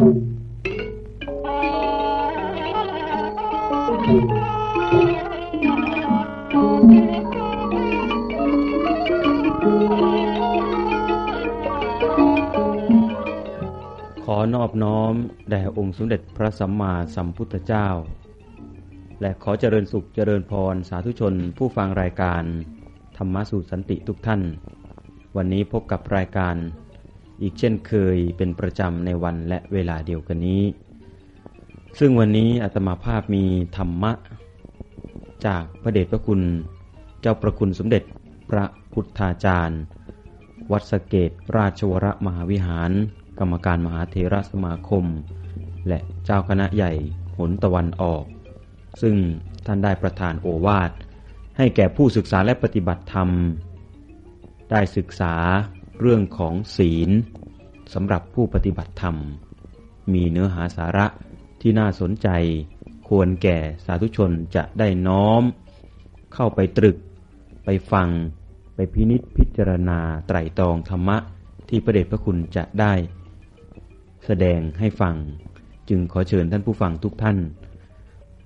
ขอนอบน้อม แด่องค์สมเด็จพระสัมมาสัมพุทธเจ้า และขอเจริญสุขเจริญพรสาธุชนผู้ฟังรายการ ธรรมะสู่สันติทุกท่าน วันนี้พบกับรายการ อีกเช่นเคยเป็นประจำในวันและเวลาเดียวกันนี้ ซึ่งวันนี้อาตมาภาพมีธรรมะ จากพระเดชพระคุณ เจ้าประคุณสมเด็จพระพุทธาจารย์ วัดสเกตราชวรมหาวิหาร กรรมการมหาเทรสมาคม และเจ้าคณะใหญ่หนตะวันออก ซึ่งท่านได้ประทานโอวาท ให้แก่ผู้ศึกษาและปฏิบัติธรรม ได้ศึกษาเรื่องของศีล สำหรับผู้ปฏิบัติธรรม มีเนื้อหาสาระที่น่าสนใจ ควรแก่สาธุชนจะได้น้อม เข้าไปตรึก ไปฟัง ไปพินิษพิจารณาไตรตรองธรรมะ ที่พระเดชพระคุณจะได้ แสดงให้ฟัง จึงขอเชิญท่านผู้ฟังทุกท่าน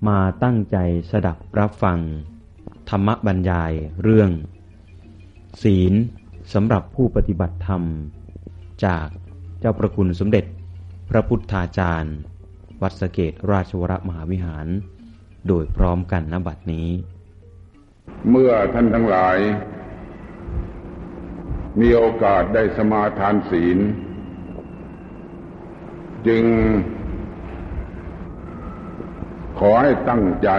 มาตั้งใจสดับรับฟัง ธรรมบรรยายเรื่อง ศีลสำหรับผู้ปฏิบัติธรรมจาก จ้าประคุณสมเด็จ พระพุทธาจารย์ วัดสเกตราชวรมหาวิหาร โดยพร้อมกันณบัดนี้ เมื่อท่านทั้งหลาย มีโอกาสได้สมาทานศีล จึง ขอให้ตั้งใจ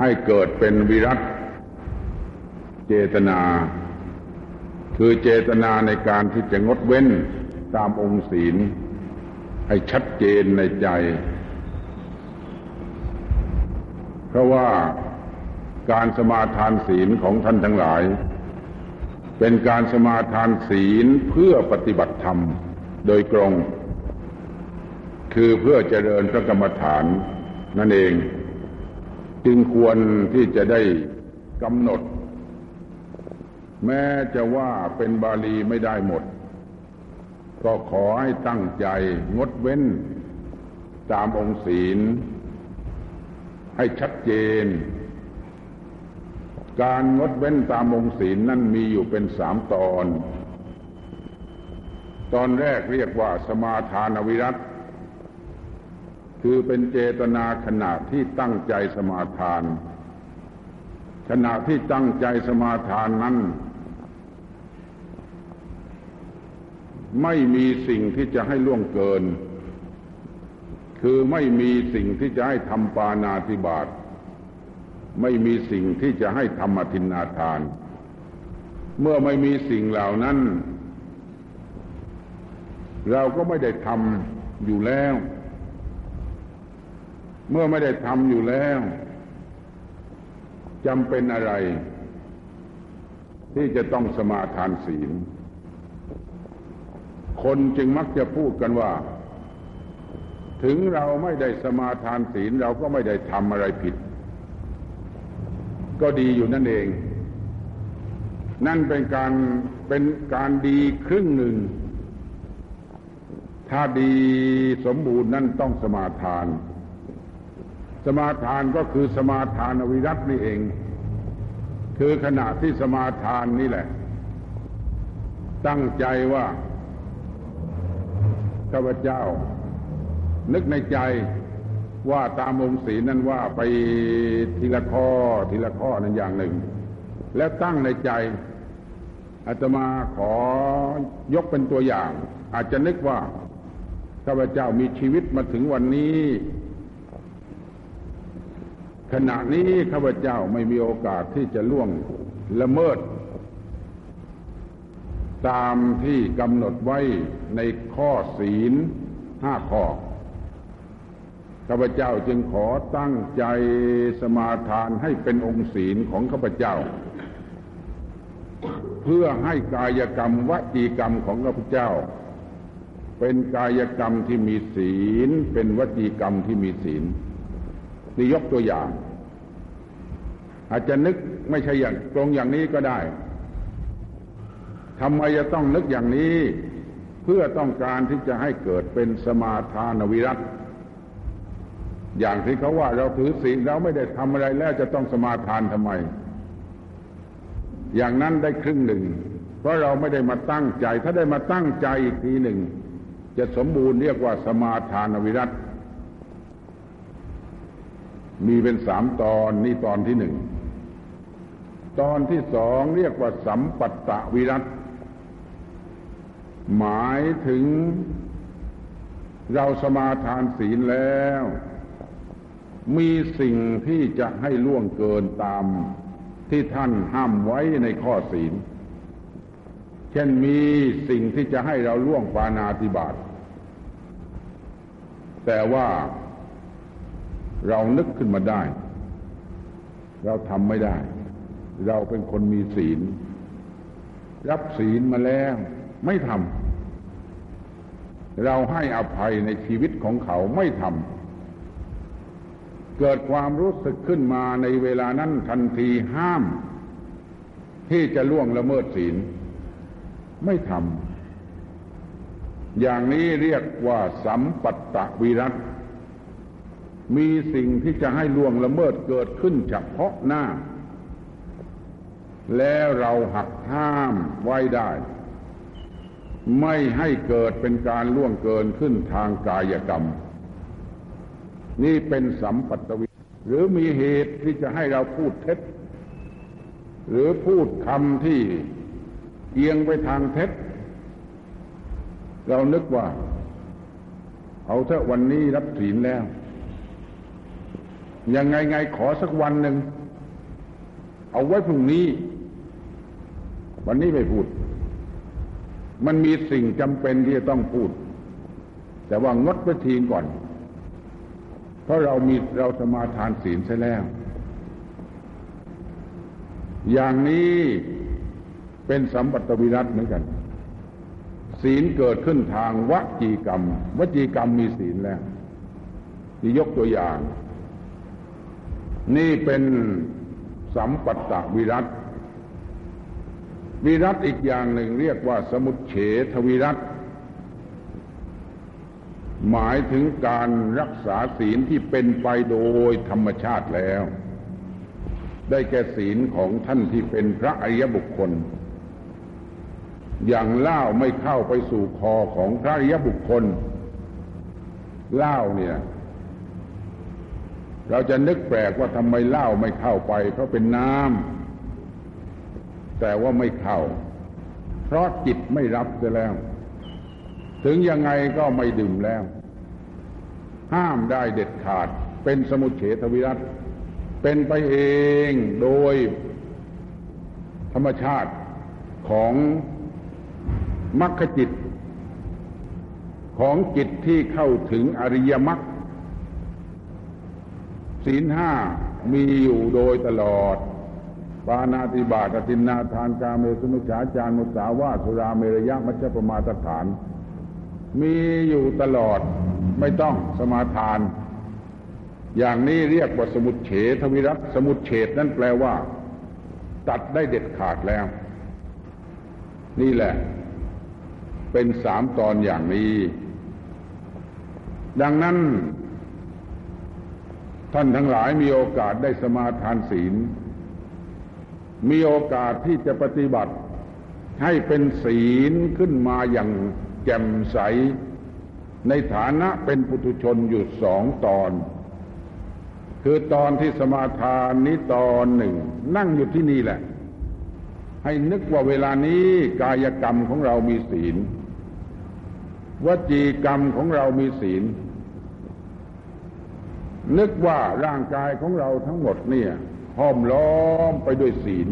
ให้เกิดเป็นวิรัตเจตนา คือเจตนาในการที่จะงดเว้นตามองค์ศีล ให้ชัดเจนในใจ เพราะว่าการสมาทานศีลของท่านทั้งหลาย เป็นการสมาทานศีลเพื่อปฏิบัติธรรมโดยตรง คือเพื่อเจริญพระกรรมฐานนั่นเอง จึงควรที่จะได้กำหนด แม้จะว่าเป็นบาลีไม่ได้หมด ก็ขอให้ตั้งใจงดเว้น ตามองศีล ให้ชัดเจน การงดเว้นตามองศีลนั่นมีอยู่เป็นสามตอน ตอนแรกเรียกว่าสมาทานวิรัตคือเป็นเจตนาขณะที่ตั้งใจสมาทานขณะที่ตั้งใจสมาทานนั้น ไม่มีสิ่งที่จะให้ล่วงเกิน คือไม่มีสิ่งที่จะให้ทำปานาติบาตไม่มีสิ่งที่จะให้ทำอธินนาทาน เมื่อไม่มีสิ่งเหล่านั้น เราก็ไม่ได้ทำอยู่แล้ว เมื่อไม่ได้ทำอยู่แล้วจำเป็นอะไร ที่จะต้องสมาทานศีล คนจึงมักจะพูดกันว่า ถึงเราไม่ได้สมาทานศีลเราก็ไม่ได้ทำอะไรผิด ก็ดีอยู่นั่นเอง นั่นเป็นการเป็นการดีครึ่งหนึ่ง ถ้าดีสมบูรณ์นั่นต้องสมาทาน สมาทานก็คือสมาทานอวิรัตนี่เอง คือขณะที่สมาทานนี่แหละ ตั้งใจว่า ข้าพเจ้า นึกในใจว่าตามองศีนั้นว่าไปทีละข้อทีละข้อนั้นอย่างหนึ่ง แล้วตั้งในใจอาตมาขอยกเป็นตัวอย่าง อาจจะนึกว่าข้าพเจ้ามีชีวิตมาถึงวันนี้ ขณะนี้ข้าพเจ้าไม่มีโอกาสที่จะล่วงละเมิด ตามที่กำหนดไว้ในข้อศีลห้าข้อข้าพเจ้าจึงขอตั้งใจสมาทานให้เป็นองค์ศีลของข้าพเจ้า เพื่อให้กายกรรมวจีกรรมของข้าพเจ้า เป็นกายกรรมที่มีศีล เป็นวจีกรรมที่มีศีลนี่ยกตัวอย่าง อาจจะนึกไม่ใช่อย่างตรงอย่างนี้ก็ได้ ทำไมจะต้องนึกอย่างนี้ เพื่อต้องการที่จะให้เกิดเป็นสมาทานวิรัตอย่างที่เขาว่าเราถือศีลเราไม่ได้ทำอะไรแล้วจะต้องสมาทานทำไม อย่างนั้นได้ครึ่งหนึ่ง เพราะเราไม่ได้มาตั้งใจ ถ้าได้มาตั้งใจอีกทีหนึ่ง จะสมบูรณ์เรียกว่าสมาทานวิรัตมีเป็นสามตอนนี่ตอนที่หนึ่ง ตอนที่สองเรียกว่าสัมปัตตวิรัต หมายถึงเราสมาทานศีลแล้ว มีสิ่งที่จะให้ล่วงเกินตามที่ท่านห้ามไว้ในข้อศีล เช่นมีสิ่งที่จะให้เราล่วงปานาติบาตแต่ว่าเรานึกขึ้นมาได้ เราทำไม่ได้ เราเป็นคนมีศีล รับศีลมาแล้ว ไม่ทำเราให้อภัยในชีวิตของเขาไม่ทำเกิดความรู้สึกขึ้นมาในเวลานั้นทันทีห้าม ที่จะล่วงละเมิดศีล ไม่ทำอย่างนี้เรียกว่าสัมปัตตวิรัตมีสิ่งที่จะให้ล่วงละเมิดเกิดขึ้นเฉพาะหน้า แล้วเราหักห้ามไว้ได้ ไม่ให้เกิดเป็นการล่วงเกินขึ้นทางกายกรรม นี่เป็นสัมปัตวิหรือมีเหตุที่จะให้เราพูดเท็จ หรือพูดคำที่เอียงไปทางเท็จ เรานึกว่า เอาเถอะวันนี้รับศีลแล้ว ยังไงไงขอสักวันหนึ่ง เอาไว้พรุ่งนี้ วันนี้ไม่พูด มันมีสิ่งจำเป็นที่จะต้องพูด แต่ว่างดไปทีก่อน เพราะเรามีเราสมาทานศีลใช่แล้ว อย่างนี้เป็นสัมปัตวิรัตเหมือนกัน ศีลเกิดขึ้นทางวจีกรรม วจีกรรมมีศีลแล้วนี่ยกตัวอย่าง นี่เป็นสัมปัตตวิรัติ วิรัตอีกอย่างหนึ่งเรียกว่าสมุทเฉทวิรัตหมายถึงการรักษาศีลที่เป็นไปโดยธรรมชาติแล้ว ได้แก่ศีลของท่านที่เป็นพระอริยบุคคล อย่างเล่าไม่เข้าไปสู่คอของพระอริยบุคคลเล่าเนี่ยเราจะนึกแปลกว่าทำไมเล้าไม่เข้าไป เพราะเป็นน้ำ แต่ว่าไม่เข้า เพราะจิตไม่รับจะแล้ว ถึงยังไงก็ไม่ดื่มแล้ว ห้ามได้เด็ดขาด เป็นสมุทเฉทวิรัตเป็นไปเองโดยธรรมชาติของมรรคจิต ของจิตที่เข้าถึงอริยมรรคศีลห้ามีอยู่โดยตลอด ปานาติบาตตินนาทานกาเมสุมิชาจารมุสาวาสุราเมรยะมัชฌปมาตฐาน มีอยู่ตลอดไม่ต้องสมาทาน อย่างนี้เรียกว่าสมุดเฉทวิรัตสมุดเฉดนั่นแปลว่า ตัดได้เด็ดขาดแล้ว นี่แหละ เป็นสามตอนอย่างนี้ ดังนั้น ท่านทั้งหลายมีโอกาสได้สมาทานศีล มีโอกาสที่จะปฏิบัติ ให้เป็นศีลขึ้นมาอย่างแจ่มใส ในฐานะเป็นปุถุชนอยู่สองตอน คือตอนที่สมาทานนี้ตอนหนึ่ง นั่งอยู่ที่นี่แหละ ให้นึกว่าเวลานี้กายกรรมของเรามีศีลวจีกรรมของเรามีศีล นึกว่าร่างกายของเราทั้งหมดเนี่ย ห้อมล้อมไปด้วยศีล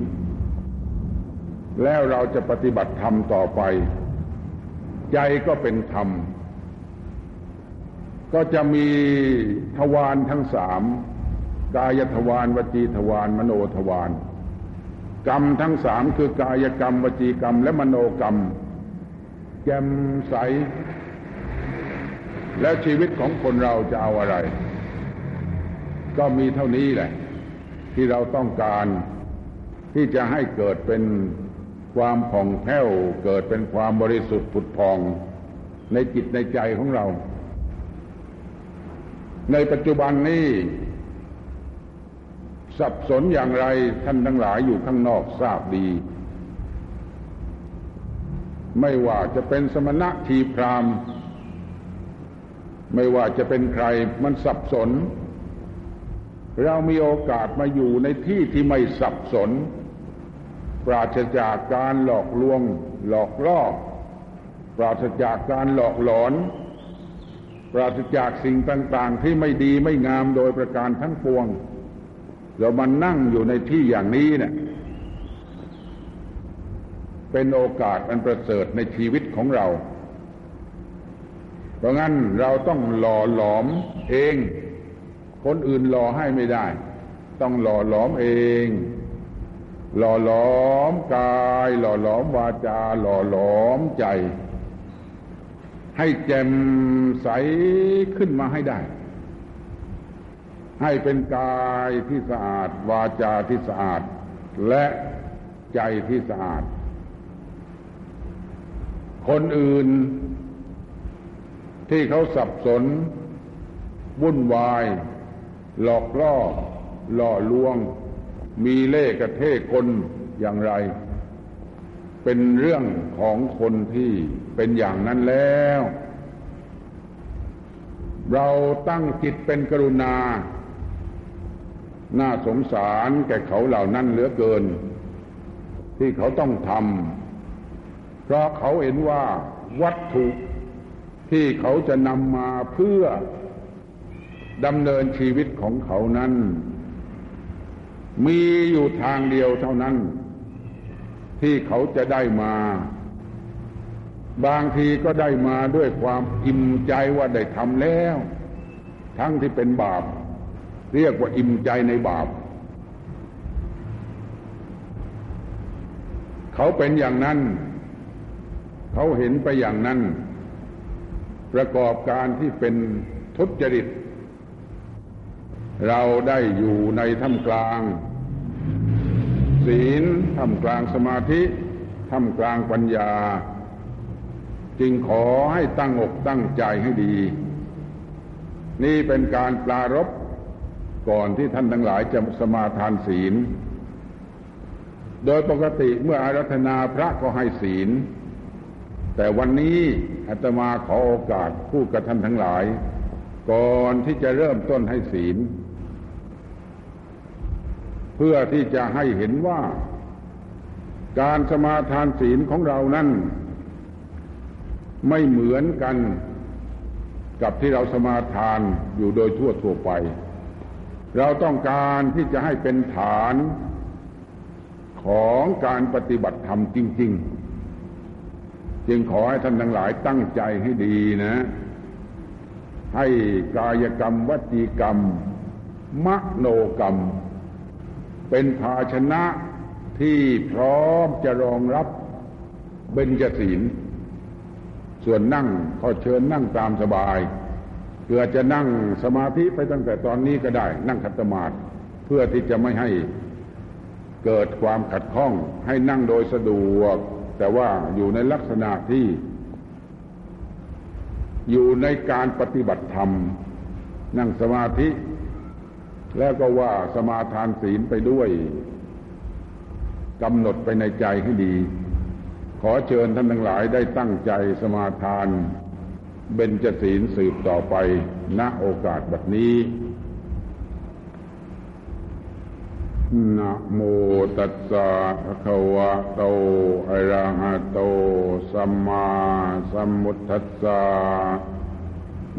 แล้วเราจะปฏิบัติธรรมต่อไป ใจก็เป็นธรรม ก็จะมีทวารทั้งสามกายทวารวจีทวารมโนทวารกรรมทั้งสามคือกายกรรมวจีกรรม และมโนกรรมแจ่มใส แล้วชีวิตของคนเราจะเอาอะไร ก็มีเท่านี้แหละ ที่เราต้องการ ที่จะให้เกิดเป็นความผ่องแผ้ว เกิดเป็นความบริสุทธิ์ผุดพอง ในจิตในใจของเรา ในปัจจุบันนี้ สับสนอย่างไรท่านทั้งหลายอยู่ข้างนอกทราบดี ไม่ว่าจะเป็นสมณะทีพรามไม่ว่าจะเป็นใครมันสับสน เรามีโอกาสมาอยู่ในที่ที่ไม่สับสน ปราศจากการหลอกลวง หลอกล่อปราศจากการหลอกหลอน ปราศจากสิ่งต่างๆ ที่ไม่ดีไม่งามโดยประการทั้งปวง เรามานั่งอยู่ในที่อย่างนี้เนี่ยเป็นโอกาสอันประเสริฐในชีวิตของเรา เพราะงั้นเราต้องหล่อหลอมเอง คนอื่นหล่อให้ไม่ได้ ต้องหล่อหลอมเอง หล่อหลอมกาย หล่อหลอมวาจา หล่อหลอมใจ ให้แจ่มใสขึ้นมาให้ได้ ให้เป็นกายที่สะอาด วาจาที่สะอาด และใจที่สะอาด คนอื่นที่เขาสับสนวุ่นวาย หลอกล่อหล่อลวง มีเล่กระเทคนอย่างไร เป็นเรื่องของคนที่เป็นอย่างนั้นแล้ว เราตั้งจิตเป็นกรุณา น่าสงสารแก่เขาเหล่านั้นเหลือเกิน ที่เขาต้องทำเพราะเขาเห็นว่าวัตถุที่เขาจะนำมาเพื่อ ดำเนินชีวิตของเขานั้น มีอยู่ทางเดียวเท่านั้น ที่เขาจะได้มา บางทีก็ได้มาด้วยความอิ่มใจว่าได้ทำแล้ว ทั้งที่เป็นบาป เรียกว่าอิ่มใจในบาป เขาเป็นอย่างนั้น เขาเห็นไปอย่างนั้น ประกอบการที่เป็นทุจริต เราได้อยู่ในท่ามกลาง ศีลท่ามกลางสมาธิท่ามกลางปัญญา จึงขอให้ตั้งอกตั้งใจให้ดี นี่เป็นการปลารบก่อนที่ท่านทั้งหลายจะสมาทานศีล โดยปกติเมื่ออารัธนาพระก็ให้ศีล แต่วันนี้อาตมาขอโอกาสพูดกับท่านทั้งหลาย ก่อนที่จะเริ่มต้นให้ศีล พื่อที่จะให้เห็นว่า การสมาทานศีลของเรานั้น ไม่เหมือนกันกับที่เราสมาทานอยู่โดยทั่วทั่วไป เราต้องการที่จะให้เป็นฐานของการปฏิบัติธรรมจริง ๆ จึงขอให้ท่านทั้งหลายตั้งใจให้ดีนะ ให้กายกรรมวจีกรรม มโนกรรม เป็นภาชนะที่พร้อมจะรองรับเบญจศีล ส่วนนั่งขอเชิญนั่งตามสบายเพื่อจะนั่งสมาธิไปตั้งแต่ตอนนี้ก็ได้ นั่งขัดสมาธิเพื่อที่จะไม่ให้เกิดความขัดข้องให้นั่งโดยสะดวก แต่ว่าอยู่ในลักษณะที่ อยู่ในการปฏิบัติธรรม นั่งสมาธิ แล้วก็ว่าสมาทานศีลไปด้วยกำหนดไปในใจให้ดี ขอเชิญท่านทั้งหลายได้ตั้งใจสมาทาน เบญจศีลสืบต่อไปณโอกาสแบบนี้นะโมตัสสะภะคะวะโตอะระหะโต สัมมาสัมพุทธัสสะ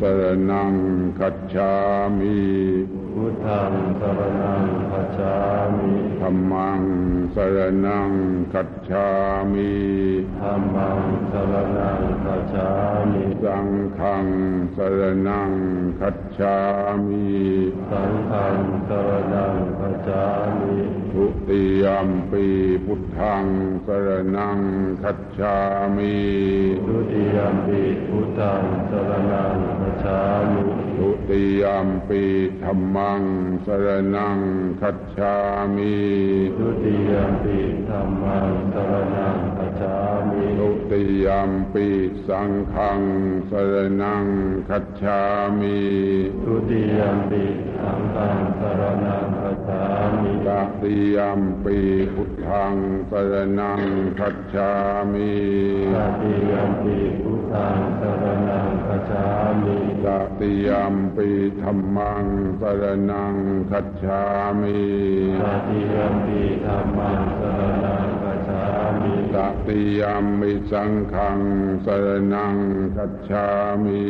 สรนังคัจฉามิพุทธังสรณังคัจฉามิธัมมังสรนังคัจฉามิธัมมังสรณังคัจฉามิสังฆังสรนังคัจฉามิสังฆังสรณังคัจฉามิ ทุติยมปีพุทธังสรนังคัจฉามิทุติยมปิพุทธังสรณังคัจฉามิทุติยมปีธัมมังสรนังคัจฉามิทุติยมปิธัมมังสรณัง คัจฉามิทุติยมปีสังฆังสรนังคัจฉามิทุติยมปิสังฆังสรณังคัจฉามิตติยมปีพุทธังสรนังคัจฉามิตติยมปิพุทธังสรณังคัจฉามิตติยมปีธัมมังสรนังคัจฉามิตติยมปิธัมมังสรณังคัจฉา มิตติยมปิสังฆังสรนังคัจฉามิ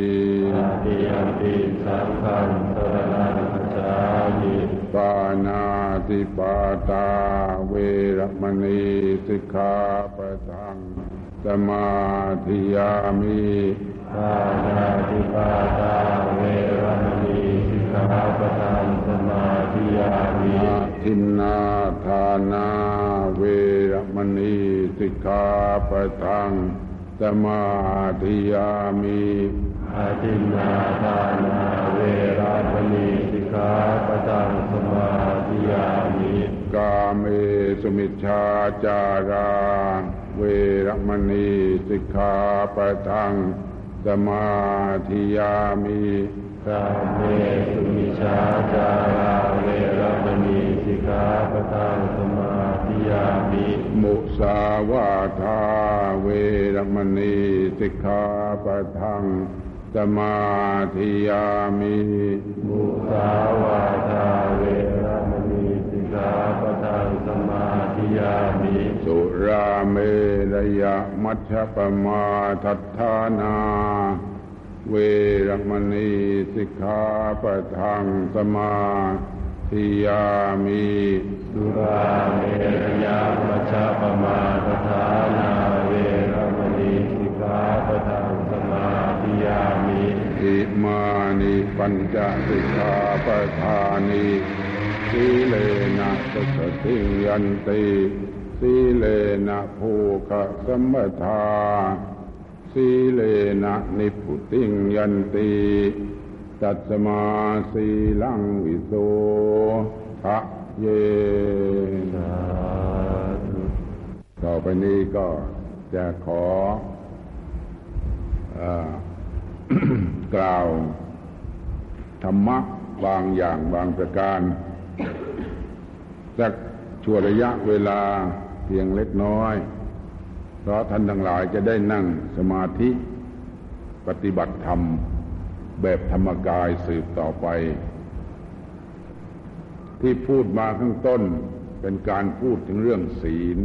ตติยมปิสังฆังสรณังคัจฉามิปานาติปาตาเวรมณีสิกขาปะทังสมาธิยามิปานาติปาตาเวรมณีสิกขาปะทัง ทินนาทานาเวรมณีสิกขาปะทังสมาธิยามิอาทินนาทานาเวรามณีสิกขาปะทังสมาธิยามิกาเมสุมิชฌาจาราเวรมณีสิกขาปะทังสมาธิยามิ กาเมสุมิชาจาราเวรมณีสิกขาปะทังสมาธิยามิมุสาวาทาเวรมณีสิกขาปะทังสมาธิยามิมุสาวาทาเวรมณีสิกขาปะทังสมาธิยามิสุราเมรยะมัชฌปมาทัฏฐานา เวรมณีสิกขาปะทังสมาธิยามิสุราเมรยามัชฌะปมาทฐานาเวรมณีสิกขาปะทังสมาธิยามิอิมานิปัญจสิกขาปะทานิสีเลนะสุขติยันติสีเลนะภูคสัมปทา สีเลนะนิพพุติยันติตัสมาสีลังวิโสทะเยสาธุต่อไปนี้ก็จะขอเออกล่าวธรรมะบางอย่างบางประการสักชั่วระยะเวลาเพียงเล็กน้อย เพราะท่านทั้งหลายจะได้นั่งสมาธิปฏิบัติธรรมแบบธรรมกายสืบต่อไป ที่พูดมาข้างต้นเป็นการพูดถึงเรื่องศีล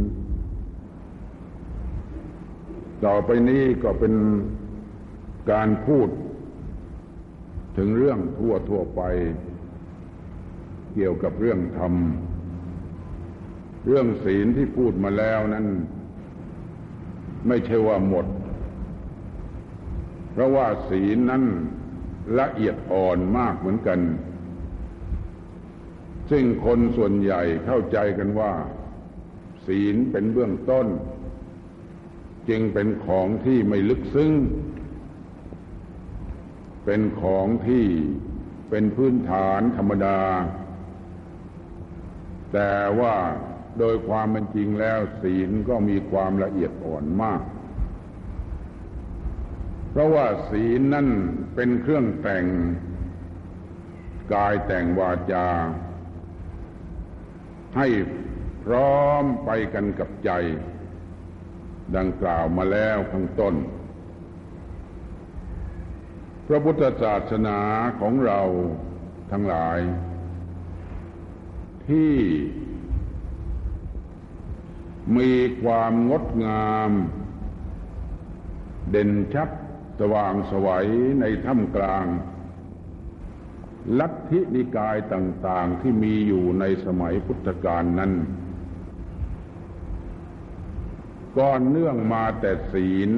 ต่อไปนี้ก็เป็นการพูดถึงเรื่องทั่วทั่วไป เกี่ยวกับเรื่องธรรม เรื่องศีลที่พูดมาแล้วนั้น ไม่ใช่ว่าหมด เพราะว่าศีลนั้นละเอียดอ่อนมากเหมือนกัน ซึ่งคนส่วนใหญ่เข้าใจกันว่า ศีลเป็นเบื้องต้น จึงเป็นของที่ไม่ลึกซึ้ง เป็นของที่เป็นพื้นฐานธรรมดา แต่ว่า โดยความเป็นจริงแล้วศีลก็มีความละเอียดอ่อนมาก เพราะว่าศีลนั่นเป็นเครื่องแต่ง กายแต่งวาจา ให้พร้อมไปกันกับใจ ดังกล่าวมาแล้วข้างต้น พระพุทธศาสนาของเราทั้งหลาย ที่ มีความงดงาม เด่นชัดสว่างสวัยในถ้ำกลาง ลัทธินิกายต่างๆที่มีอยู่ในสมัยพุทธกาลนั้นก้อนเนื่องมาแต่ศีล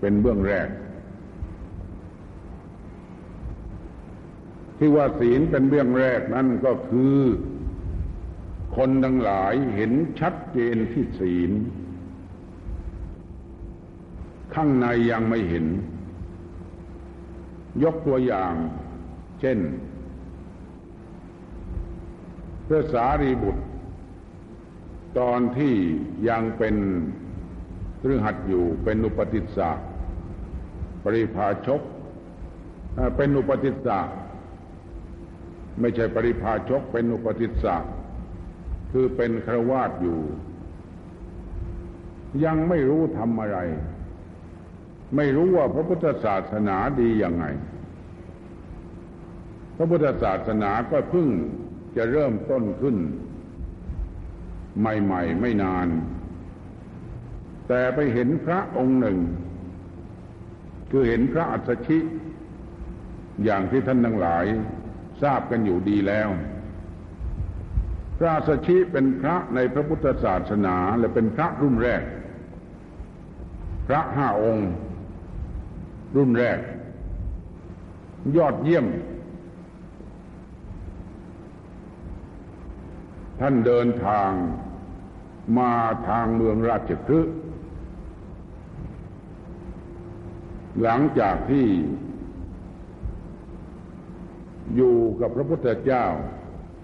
เป็นเบื้องแรก ที่ว่าศีลเป็นเบื้องแรกนั่นก็คือ คนทั้งหลายเห็นชัดเจนที่ศีล ข้างในยังไม่เห็น ยกตัวอย่าง เช่นพระสารีบุตร ตอนที่ยังเป็นเรื่องหัดอยู่เป็นอุปติสสะปริภาชก เป็นอุปติสสะไม่ใช่ปริภาชกเป็นอุปติสสะ คือเป็นครวาสอยู่ ยังไม่รู้ทำอะไร ไม่รู้ว่าพระพุทธศาสนาดียังไง พระพุทธศาสนาก็เพิ่งจะเริ่มต้นขึ้น ใหม่ ๆ ไม่นาน แต่ไปเห็นพระองค์หนึ่ง คือเห็นพระอัศชิ อย่างที่ท่านทั้งหลายทราบกันอยู่ดีแล้ว พระอัศชิเป็นพระในพระพุทธศาสนาและเป็นพระรุ่นแรก พระห้าองค์ รุ่นแรก ยอดเยี่ยม ท่านเดินทางมาทางเมืองราชคฤห์หลังจากที่อยู่กับพระพุทธเจ้า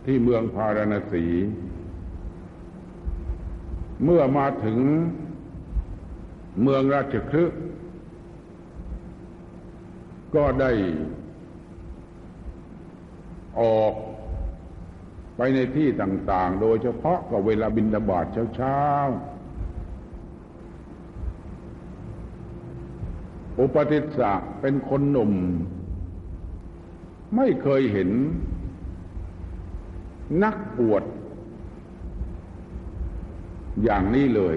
ที่เมืองพาราณสี เมื่อมาถึงเมืองราชคฤห์ก็ได้ออกไปในที่ต่างๆ โดยเฉพาะกับเวลาบินดาบาดเช้าๆ อุปติสสะเป็นคนหนุ่ม ไม่เคยเห็น นักบวชอย่างนี้เลย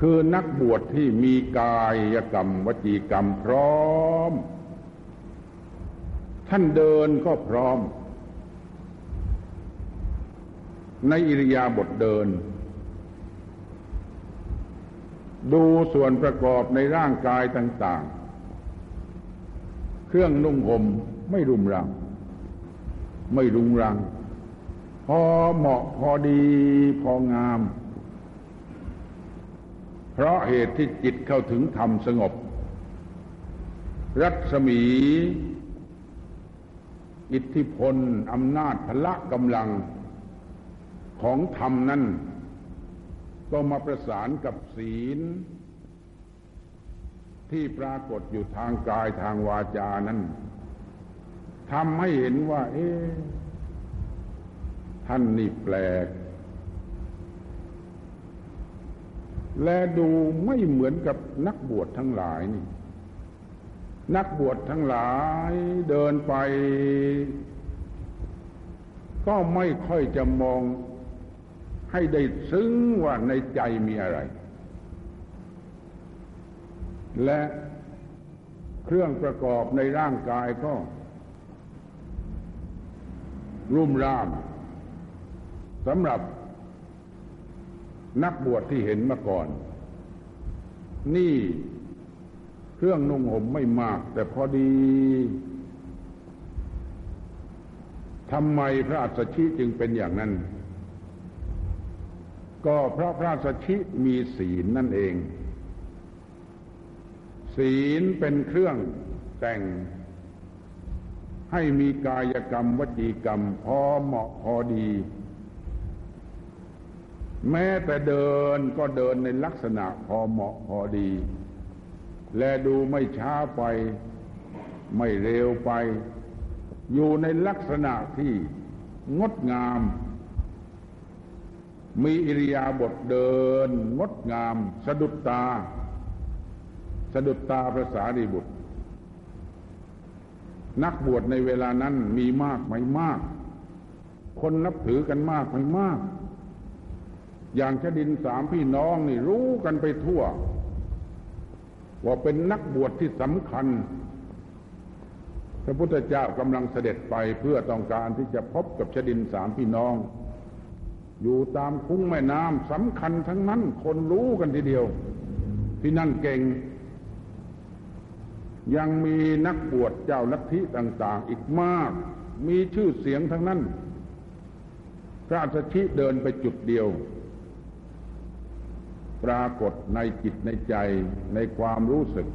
คือนักบวชที่มีกายกรรมวจีกรรมพร้อม ท่านเดินก็พร้อม ในอิริยาบถเดิน ดูส่วนประกอบในร่างกายต่าง ๆ เครื่องนุ่งห่มไม่รุมรัง ไม่รุงรัง พอเหมาะพอดีพองาม เพราะเหตุที่จิตเข้าถึงธรรมสงบ รัศมี อิทธิพลอำนาจพละกำลังของธรรมนั้น ก็มาประสานกับศีล ที่ปรากฏอยู่ทางกายทางวาจานั้น ทำให้เห็นว่า เอ๊ท่านนี่แปลก และดูไม่เหมือนกับนักบวชทั้งหลายนี่ นักบวชทั้งหลายเดินไป ก็ไม่ค่อยจะมองให้ได้ซึ้งว่าในใจมีอะไร และเครื่องประกอบในร่างกายก็ รุ่มร่ามสำหรับนักบวชที่เห็นมาก่อน นี่เครื่องนุ่งห่มไม่มาก แต่พอดีทำไมพระอัสชิจึงเป็นอย่างนั้น ก็เพราะพระสัชชิมีศีลนั่นเอง ศีลเป็นเครื่องแต่ง ให้มีกายกรรมวจีกรรม พอเหมาะพอดี แม้แต่เดินก็เดินในลักษณะพอเหมาะพอดี และดูไม่ช้าไป ไม่เร็วไป อยู่ในลักษณะที่งดงาม มีอิริยาบถเดิน งดงาม สะดุดตา สะดุดตาพระสารีบุตร นักบวชในเวลานั้นมีมากไหมมาก คนนับถือกันมากไหมมาก อย่างชดินสามพี่น้องนี่รู้กันไปทั่ว ว่าเป็นนักบวชที่สำคัญ พระพุทธเจ้ากำลังเสด็จไปเพื่อต้องการที่จะพบกับชดินสามพี่น้อง อยู่ตามคุ้งแม่น้ำสำคัญทั้งนั้นคนรู้กันทีเดียว ที่นั่นเก่ง ยังมีนักบวชเจ้าลัทธิต่าง ๆ อีกมาก มีชื่อเสียงทั้งนั้น พระอัชิเดินไปจุดเดียว ปรากฏในจิตในใจในความรู้สึก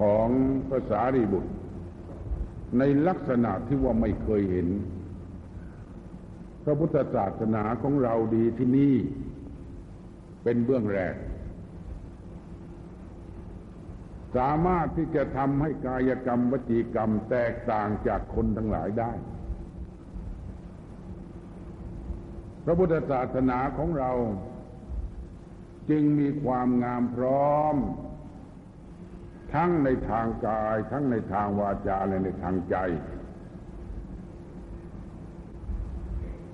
ของภาษารีบุตร ในลักษณะที่ว่าไม่เคยเห็น พระพุทธศาสนาของเราดีที่นี่ เป็นเบื้องแรก สามารถที่จะทำให้กายกรรมวจีกรรมแตกต่างจากคนทั้งหลายได้ พระพุทธศาสนาของเรา จึงมีความงามพร้อม ทั้งในทางกาย ทั้งในทางวาจาและในทางใจ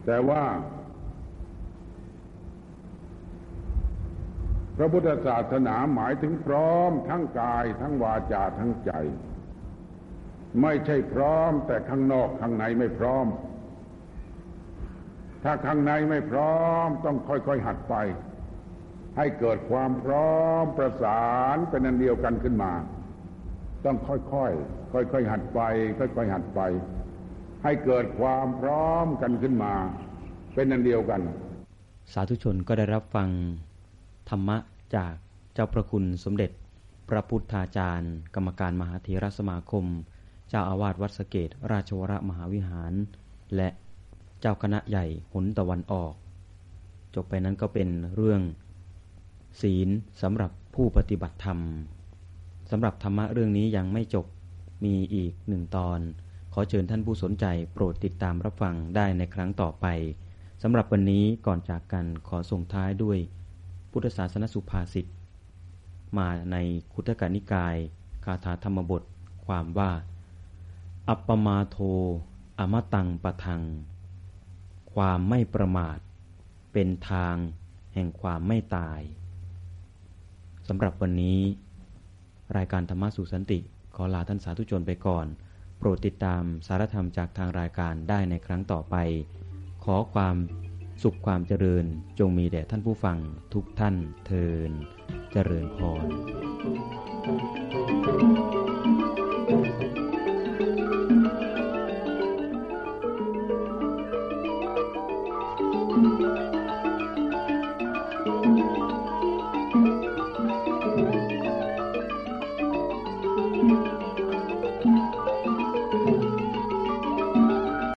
แต่ว่า พระพุทธศาสนาหมายถึงพร้อมทั้งกายทั้งวาจาทั้งใจ ไม่ใช่พร้อม แต่ข้างนอกข้างในไม่พร้อม ถ้าข้างในไม่พร้อม ต้องค่อยๆหัดไป ให้เกิดความพร้อมประสานเป็นอันเดียวกันขึ้นมา ต้องค่อยๆค่อยๆหัดไป ค่อยๆหัดไป ให้เกิดความพร้อมกันขึ้นมา เป็นอันเดียวกัน สาธุชนก็ได้รับฟัง ธรรมะจากเจ้าประคุณสมเด็จ พระพุทธาจารย์ กรรมการมหาเถรสมาคม เจ้าอาวาสวัดสเกต ราชวรมหาวิหาร และเจ้าคณะใหญ่หนตะวันออก จบไปนั้นก็เป็นเรื่อง ศีลสำหรับผู้ปฏิบัติธรรมสำหรับธรรมะเรื่องนี้ยังไม่จบมีอีกหนึ่งตอน ขอเชิญท่านผู้สนใจโปรดติดตามรับฟังได้ในครั้งต่อไปสำหรับวันนี้ก่อนจากกันขอส่งท้ายด้วย พุทธศาสนสุภาษิตมาในคุตกานิกาย คาถาธรรมบทความว่า อัปปมาโท อมตังปะทัง ความไม่ประมาท เป็นทางแห่งความไม่ตายสำหรับวันนี้ รายการธรรมะสู่สันติ ขอลาท่านสาธุชนไปก่อน โปรดติดตามสารธรรมจากทางรายการได้ในครั้งต่อไป ขอความ สุขความเจริญจงมีแด่ท่านผู้ฟังทุกท่านเทินเจริญพร you.